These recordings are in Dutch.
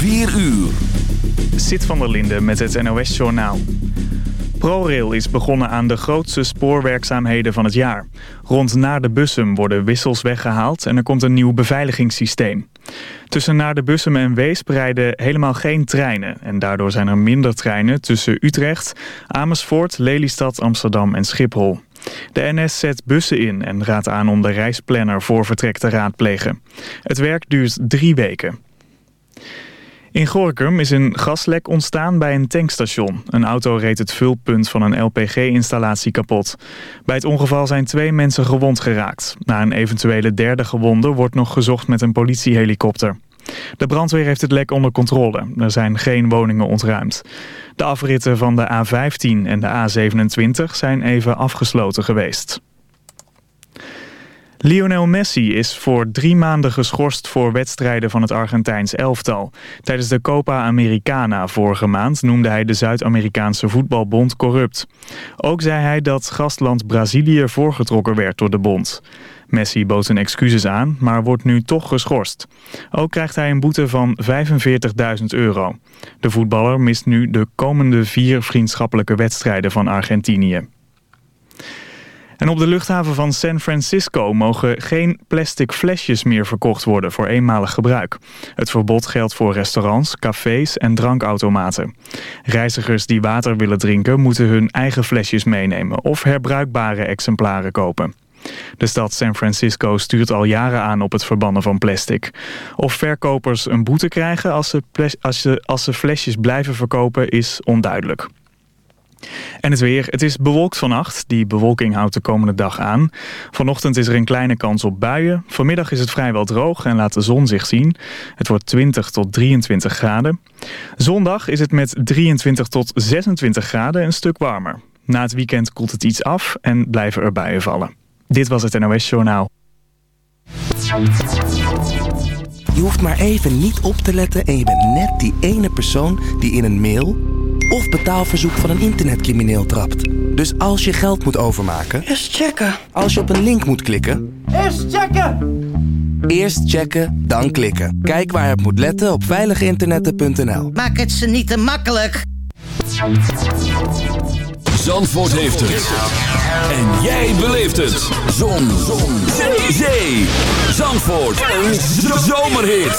4 uur. Sit van der Linde met het NOS-journaal. ProRail is begonnen aan de grootste spoorwerkzaamheden van het jaar. Rond naar de Bussum worden wissels weggehaald en er komt een nieuw beveiligingssysteem. Tussen naar de Bussum en Weesp rijden helemaal geen treinen. En daardoor zijn er minder treinen tussen Utrecht, Amersfoort, Lelystad, Amsterdam en Schiphol. De NS zet bussen in en raadt aan om de reisplanner voor vertrek te raadplegen. Het werk duurt drie weken. In Gorinchem is een gaslek ontstaan bij een tankstation. Een auto reed het vulpunt van een LPG-installatie kapot. Bij het ongeval zijn twee mensen gewond geraakt. Na een eventuele derde gewonde wordt nog gezocht met een politiehelikopter. De brandweer heeft het lek onder controle. Er zijn geen woningen ontruimd. De afritten van de A15 en de A27 zijn even afgesloten geweest. Lionel Messi is voor drie maanden geschorst voor wedstrijden van het Argentijns elftal. Tijdens de Copa Americana vorige maand noemde hij de Zuid-Amerikaanse voetbalbond corrupt. Ook zei hij dat gastland Brazilië voorgetrokken werd door de bond. Messi bood zijn excuses aan, maar wordt nu toch geschorst. Ook krijgt hij een boete van 45.000 euro. De voetballer mist nu de komende vier vriendschappelijke wedstrijden van Argentinië. En op de luchthaven van San Francisco mogen geen plastic flesjes meer verkocht worden voor eenmalig gebruik. Het verbod geldt voor restaurants, cafés en drankautomaten. Reizigers die water willen drinken moeten hun eigen flesjes meenemen of herbruikbare exemplaren kopen. De stad San Francisco stuurt al jaren aan op het verbannen van plastic. Of verkopers een boete krijgen als ze, als ze, als ze flesjes blijven verkopen is onduidelijk. En het weer. Het is bewolkt vannacht. Die bewolking houdt de komende dag aan. Vanochtend is er een kleine kans op buien. Vanmiddag is het vrijwel droog en laat de zon zich zien. Het wordt 20 tot 23 graden. Zondag is het met 23 tot 26 graden een stuk warmer. Na het weekend koelt het iets af en blijven er buien vallen. Dit was het NOS Journaal. Je hoeft maar even niet op te letten en je bent net die ene persoon die in een mail of betaalverzoek van een internetcrimineel trapt. Dus als je geld moet overmaken... Eerst checken. Als je op een link moet klikken... Eerst checken! Eerst checken, dan klikken. Kijk waar het moet letten op veiliginternetten.nl. Maak het ze niet te makkelijk. Zandvoort heeft het. En jij beleeft het. Zon. Zon. Zee. Zee. Zandvoort. Een zomerhit.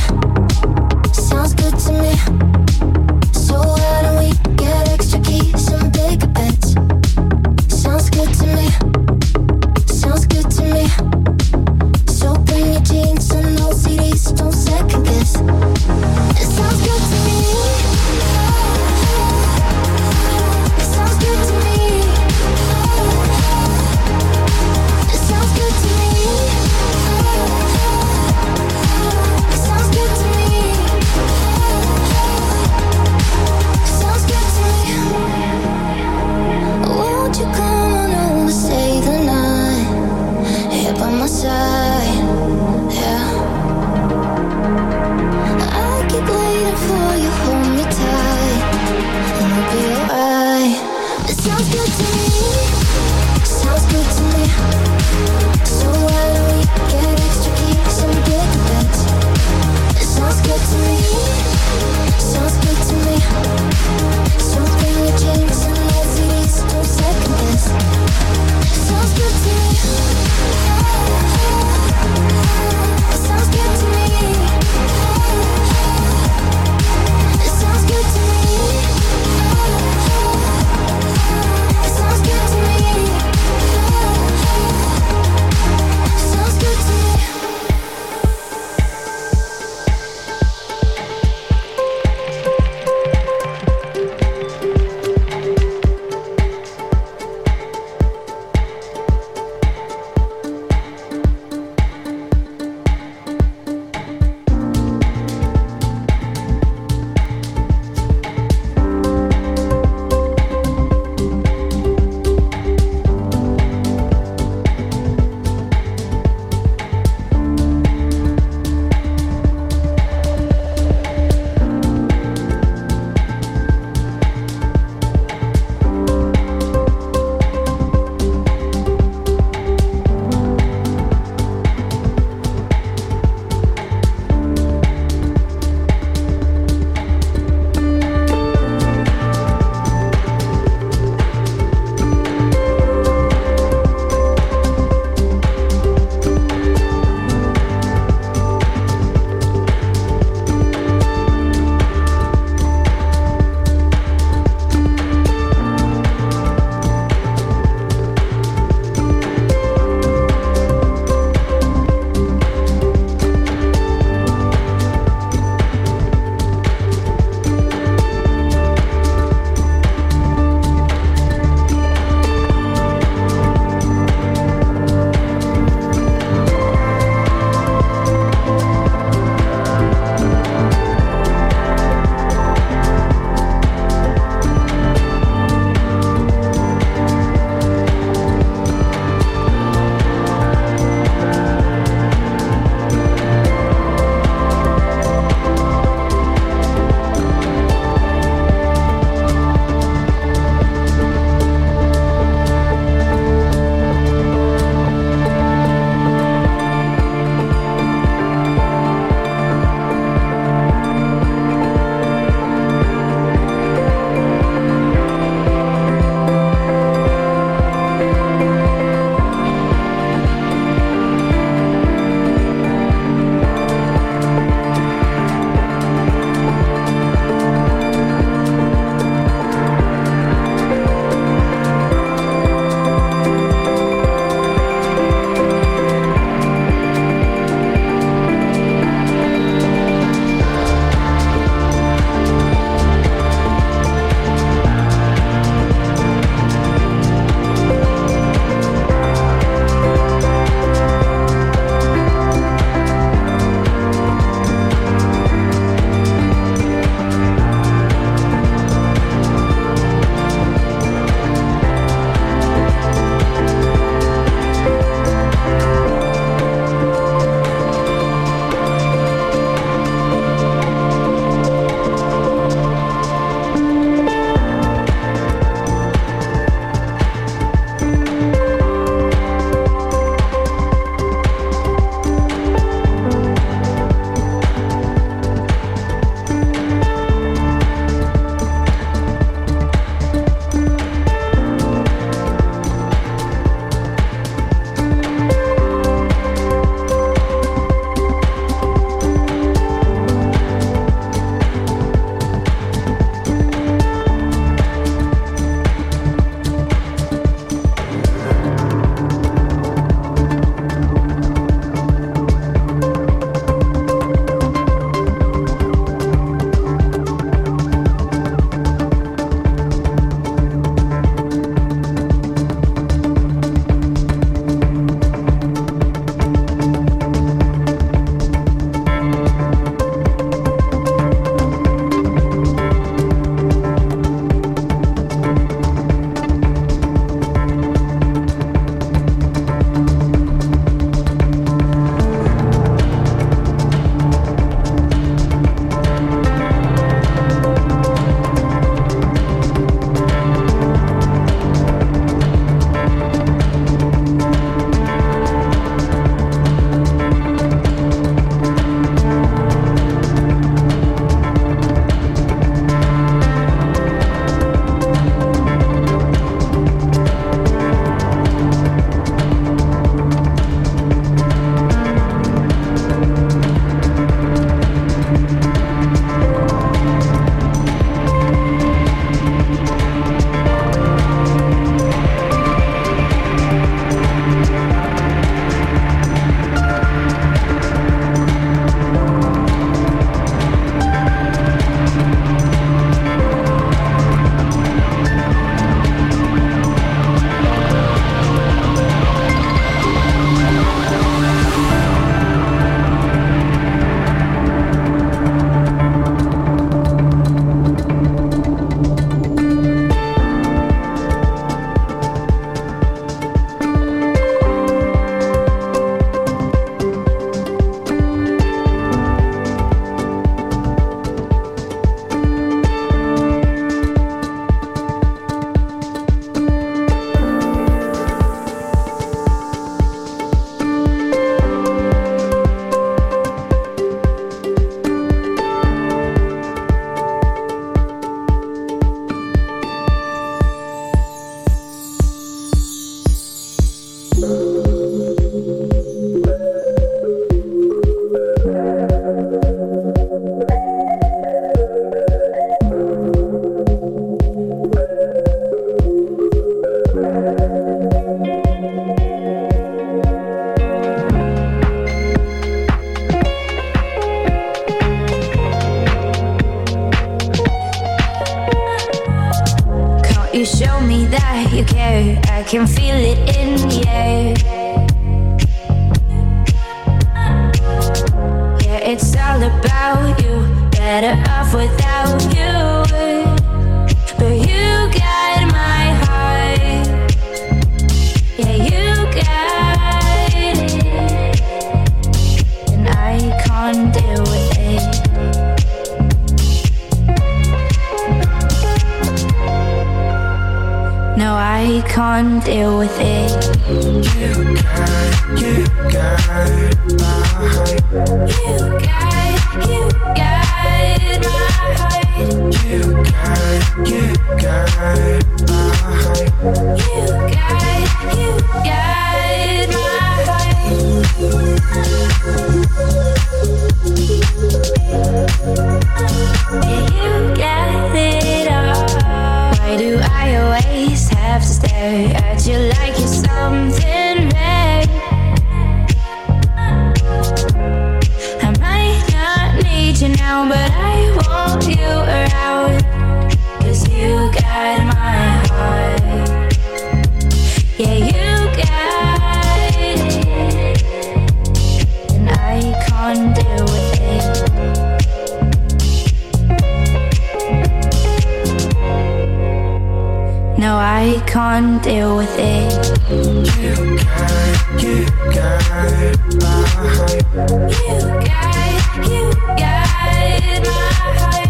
can't deal with it. You got, you got my heart. You got, you got my heart.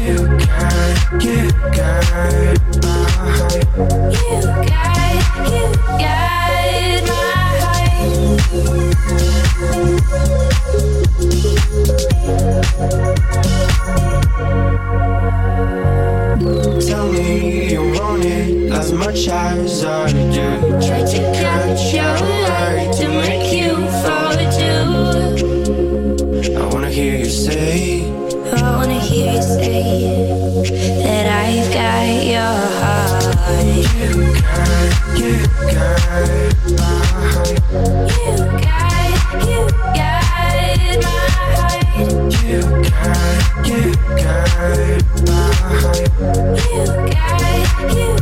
You got, you got my heart. You got, you got my heart. Tell me you want it as much as I do. Try to catch your eye to make you fall too. I wanna hear you say, I wanna hear you say that I've got your heart. You got, you got my heart. You got, you got my heart. You got, you got my heart. You got, you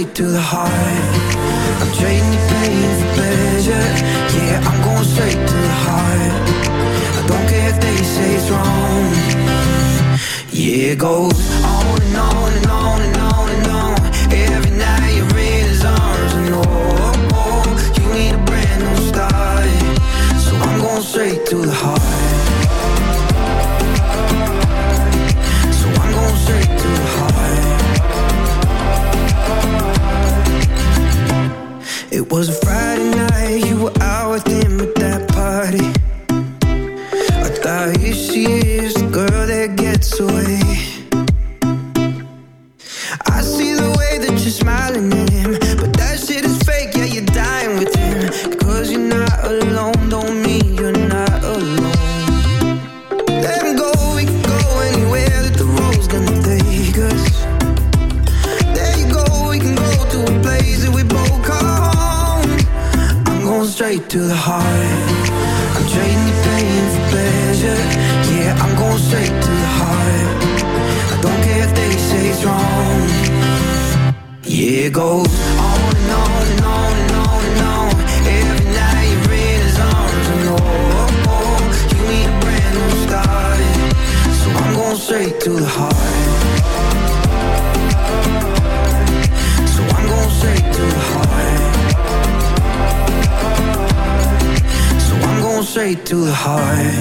straight to the heart. I'm trading the pain for pleasure. Yeah, I'm going straight to the heart. I don't care if they say it's wrong. Yeah, it goes on and on and on and on and on. Every night you're in his arms And oh, oh, oh you need a brand new start. So I'm going straight to the heart. was a Friday night, you were heart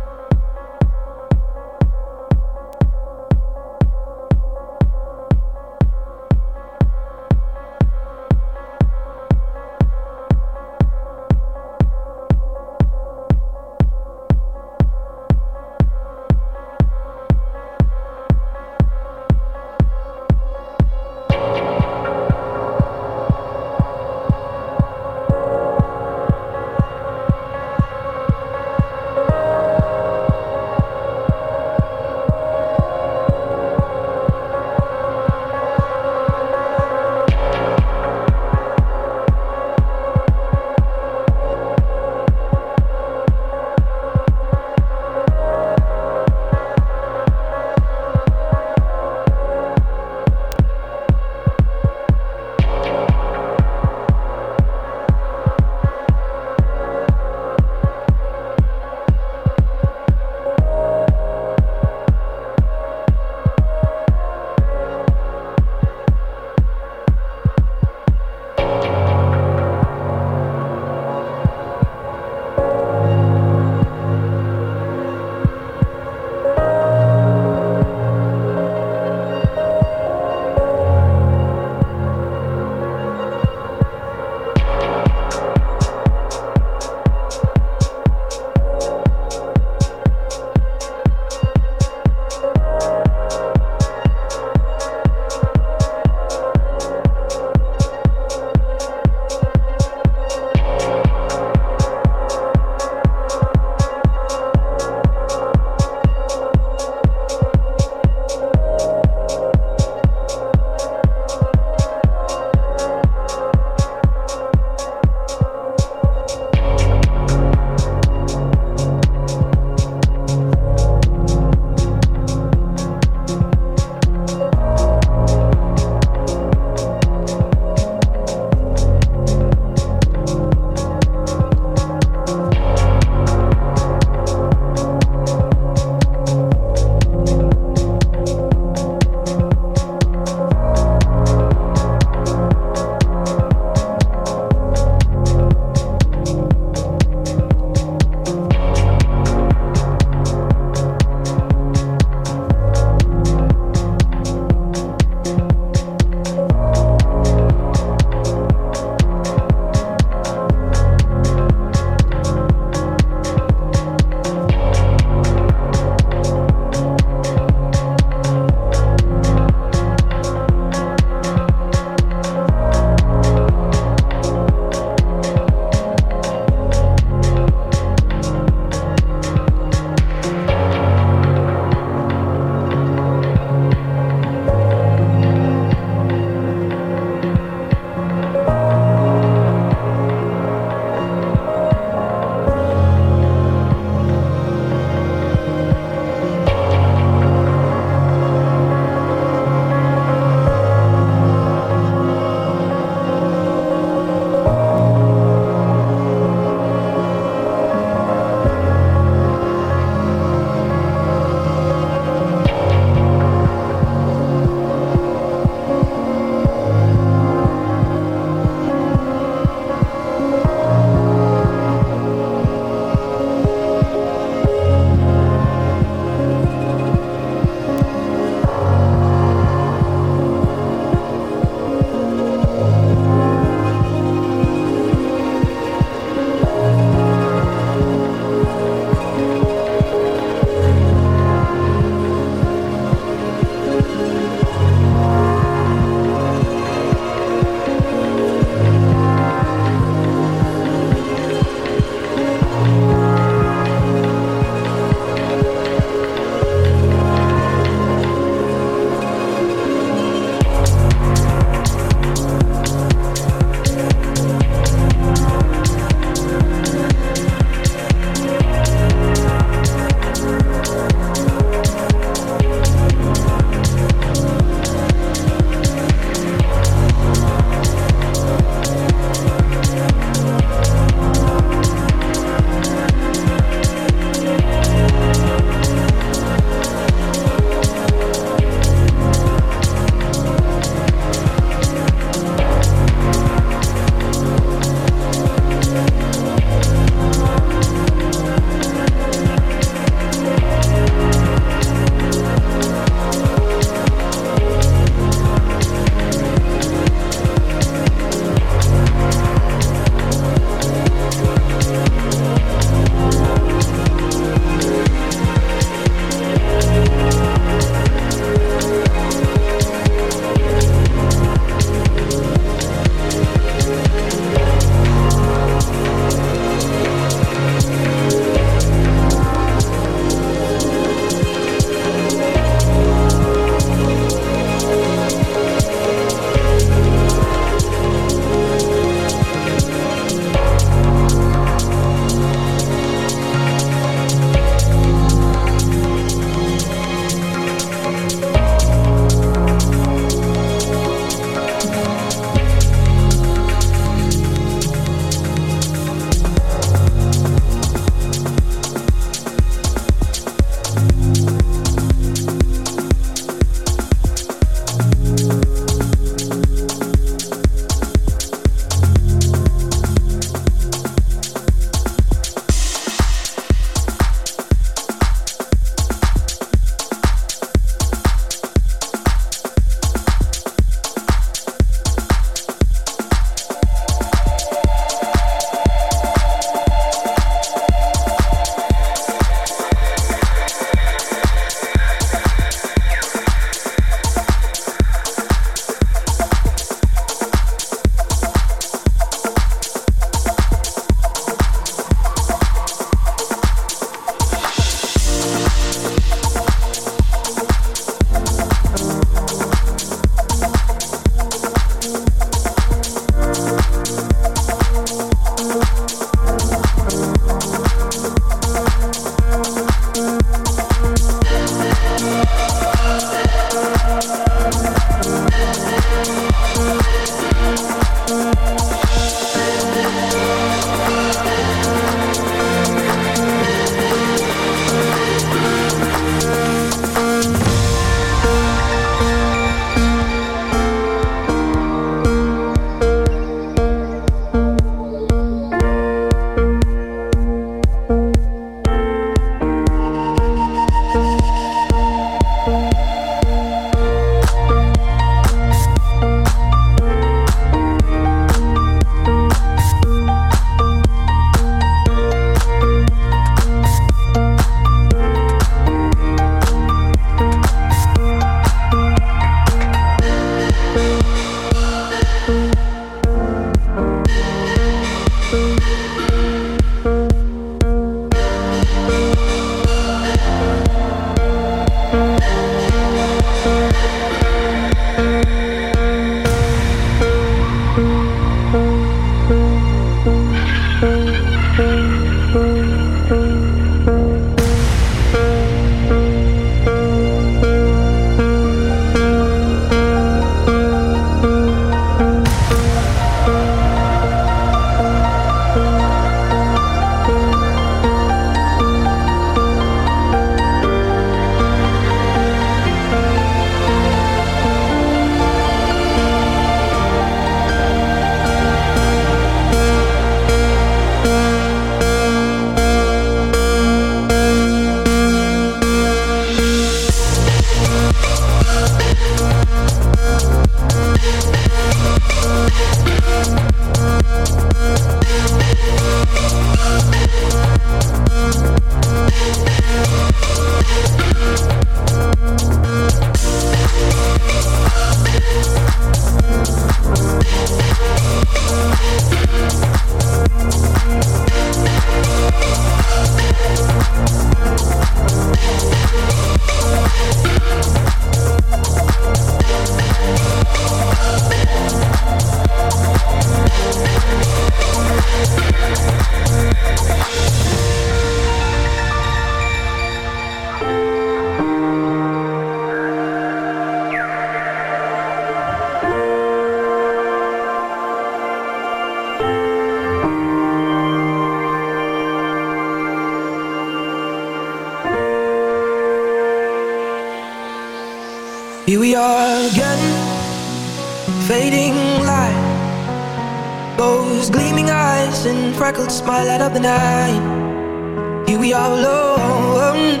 smile out of the night. Here we are alone.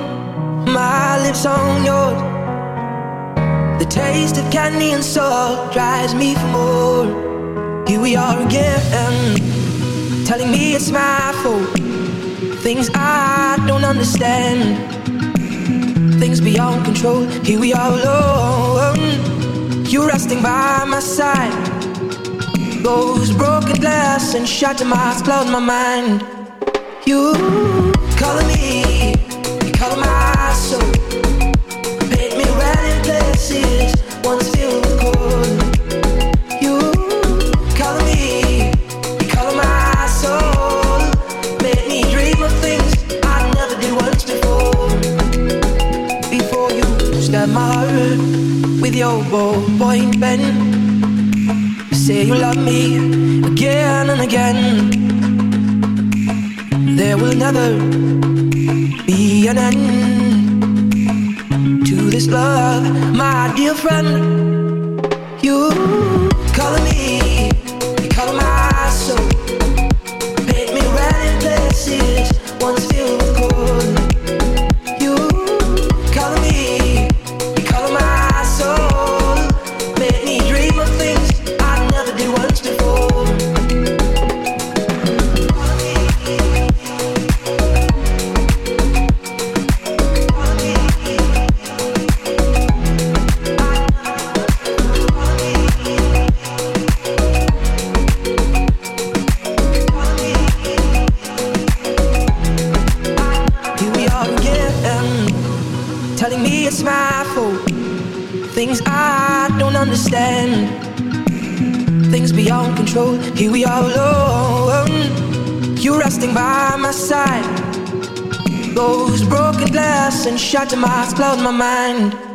My lips on yours. The taste of candy and salt drives me for more. Here we are again, telling me it's my fault. Things I don't understand. Things beyond control. Here we are alone. You're resting by my side rainbows, broken glass, and shattered my eyes, cloud my mind. You color me, you color my soul, paint me red in places once filled with gold. my heart with your ball point Ben say you love me again and again. There will never be an end to this love, my dear friend. You call me. shut my eyes, close my mind.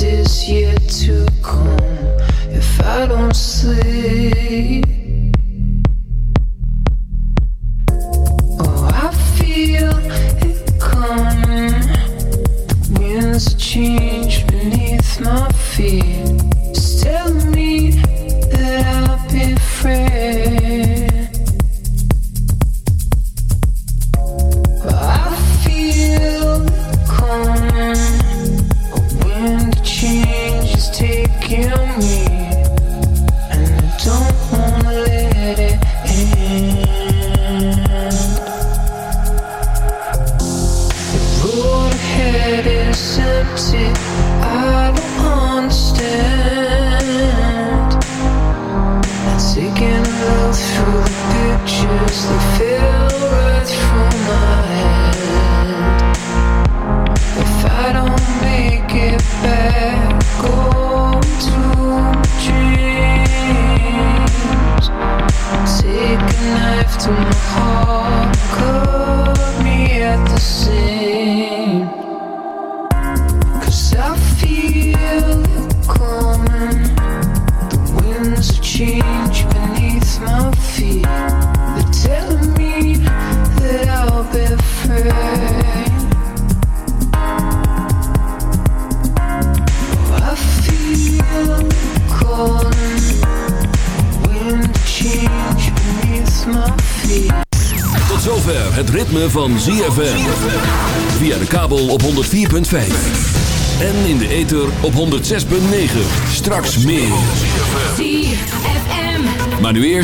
is yet to come if I don't sleep.